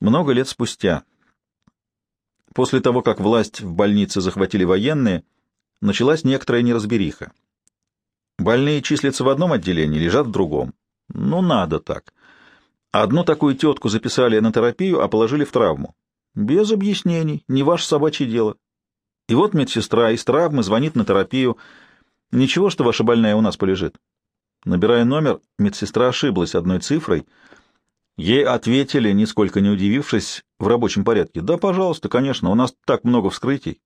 Много лет спустя. После того, как власть в больнице захватили военные, началась некоторая неразбериха. Больные числятся в одном отделении, лежат в другом. Ну, надо так. Одну такую тетку записали на терапию, а положили в травму. Без объяснений, не ваше собачье дело. И вот медсестра из травмы звонит на терапию. Ничего, что ваша больная у нас полежит. Набирая номер, медсестра ошиблась одной цифрой. Ей ответили, нисколько не удивившись, в рабочем порядке. «Да, пожалуйста, конечно, у нас так много вскрытий.